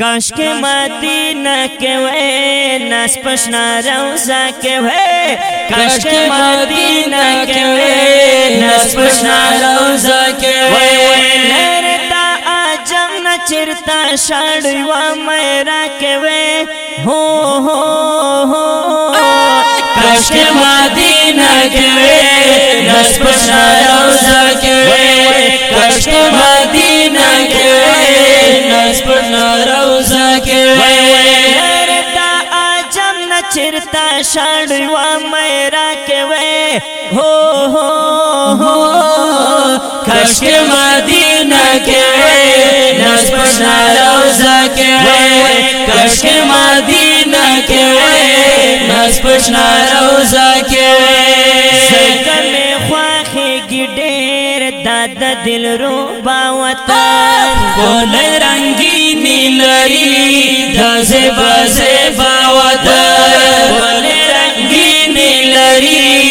کے مدینہ کے وے پشنا روز کے وے کے مدینہ کے آجم ن چرتا سڑو میرا کے ہو ہو ہو کے وے چرتا شاڑوا میرا کے وے ہو ہو ہو کشک مدینہ کے وے نصب شاروزہ کے وے کشک مدینہ کے وے نصب شاروزہ کے وے سکم خواہی گڈیر داد دل روبا وطن گول رنگی نیلری دھازے بازے بازے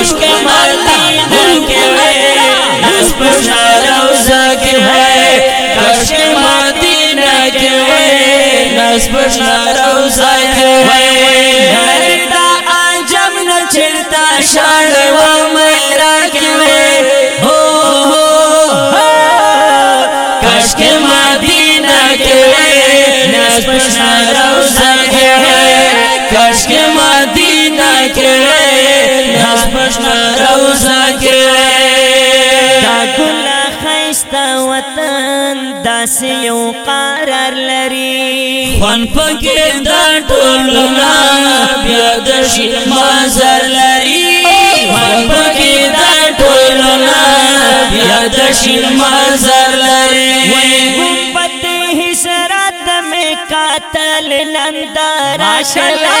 مدینہ کے شہر ہے کشمہ دینا کے وے نسب شہر ہے جمن چڑتا ساگوا میرا کے ہوش کے ماں دینا کے وے نش خرو کے ہے کشک مدینہ کے روزا کې دا ګل خيستا وطن داس یو قرار لري خوان پکې دا ټول نا بیا د شي مازر لري خوان پکې دا ټول نا بیا د شي مازر لري ګمبت حسرات مې قاتل نندار شله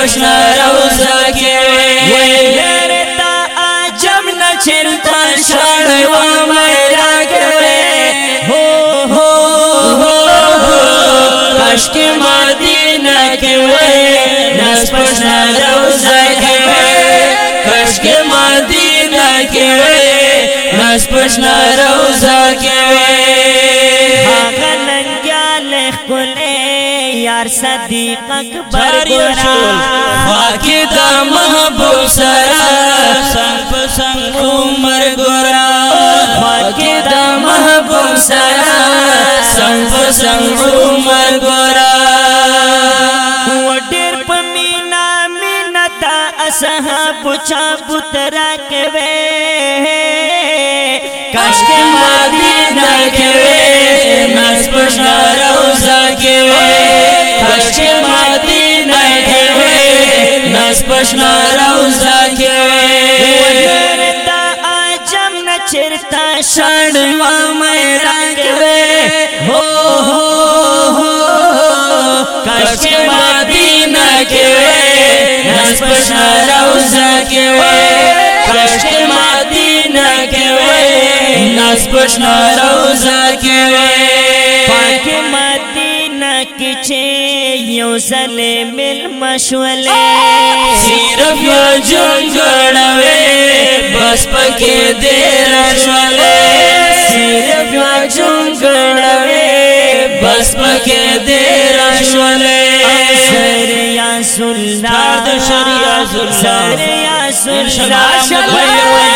خوشنا روزا کې وې لرتا اجم نه چلتا شړې و مې راکړې هو هو هو کاش کې مدینه کې وې نس خوشنا سیپک برس باقی دم مہبرا سمپ سنگھ کم گورا باقی دم مہبسرا سمپ سنگھ کھو مر گوہ ڈر مینا مینتا اسہ پوچھا پتر کے بے آشنا روزا کې ورته اجم نه چرتا شړ و مې راکوي هو هو کاش کې مدینه کې نس پښنا روزا کې کاش کې مدینه کې نس پښنا روزا کې یو زل مل صرف یو مشرف جوڑے بسپ کے دیر سیر بجو جوڑے بسپ کے دیر یا سر سر یا یا سنیا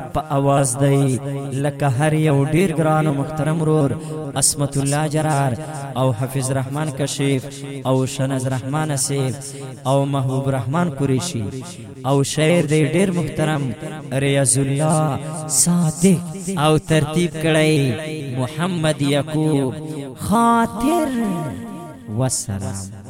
په आवाज دی لکه هر یو ډیر ګران او محترم رور اسمت الله جرار او حافظ رحمان کشیف او شنز رحمان اسیف او محبوب رحمان قریشی او شاعر دی ډیر محترم ریاض الله صادق او ترتیب کړی محمد یعقوب خاطر والسلام